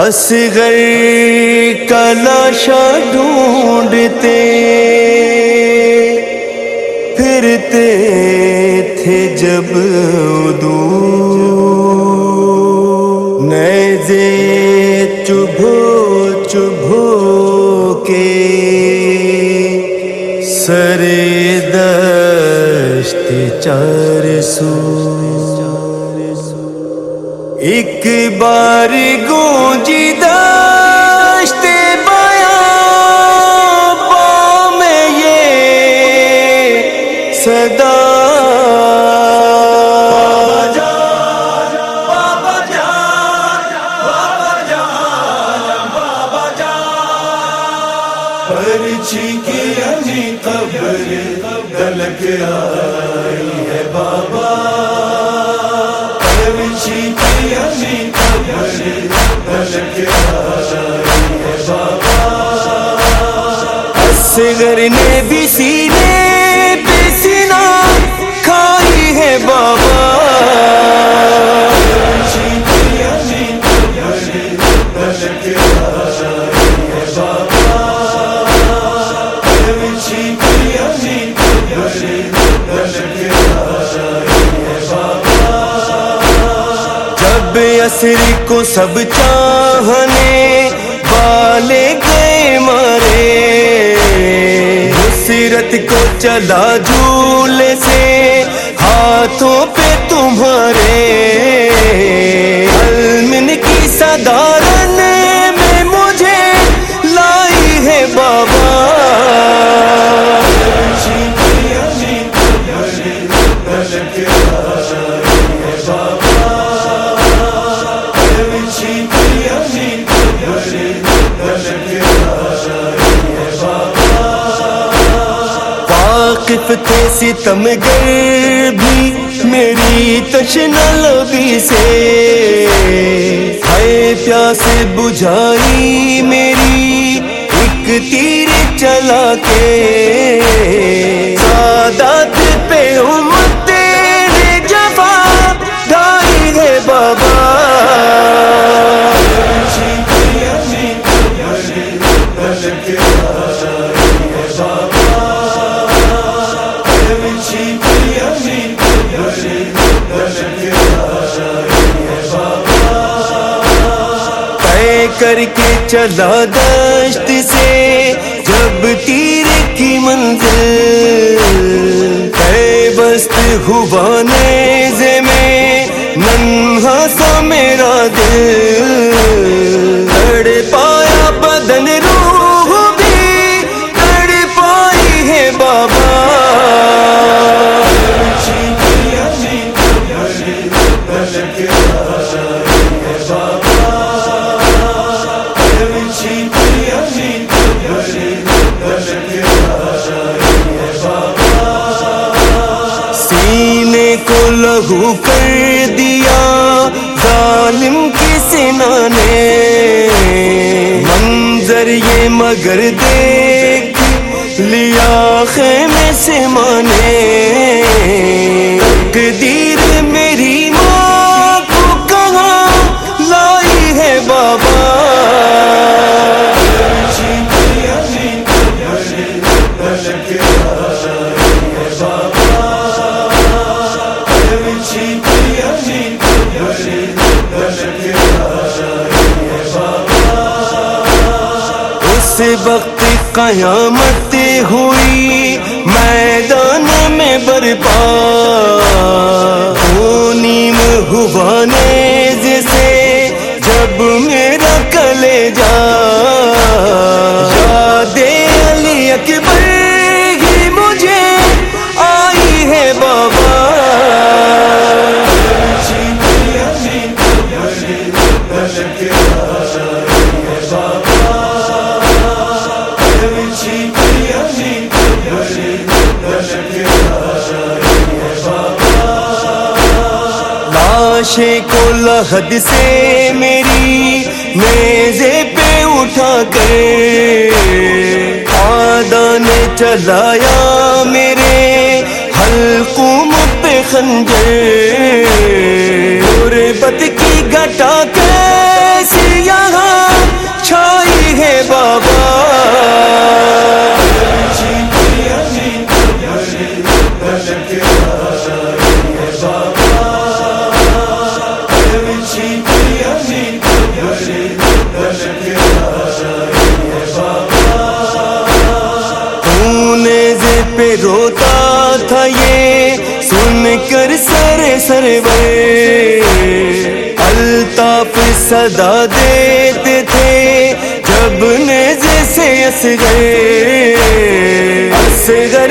اصغر کلاشا ڈھونڈتے، پھرتے تھے جب دور۔ نیزے چبھو چبھو کے سر دشت چار سو۔ ایک بار گونجی داشت بایا با میں یہ صدا۔ کی قبر دلک آئی ہے بابا۔ پرچی سگر اصغر نے بھی سینے پہ سینا کھائی ہے بابا۔ پرچی جب کو سب چاہنے والے گئے مارے سیرت کو چلا جھولے سے واقف ستم گر بھی، میری تشنا لبی سے۔ ہے پیاس بجھائی میری، ایک تیر چلا کے۔ سادات پہ امت تیرے جفا ڈائی ہے بابا۔ کر کے چلا دشت سے، جب تیر کی منزل ہے بست ہوا نیزے میں ننہا سا میرا سینے کو لہو کر دیا، ظالم کی سنا نے منظر یہ مگر دیکھ، لیا خیمے سے مانے قیامت ہوئی میدان میں برپا لاشیں کو لحد سے میری، میزے پہ اٹھا کر۔ آدھا نے چلایا میرے حلقوں پہ خنجر۔ غربت کی گٹا کیسے یہاں چھائی ہے بابا؟ تھا یہ سن کر سر سرور الطاف صدا دیتے تھے جب نیزے سے اس گئے۔ اصغر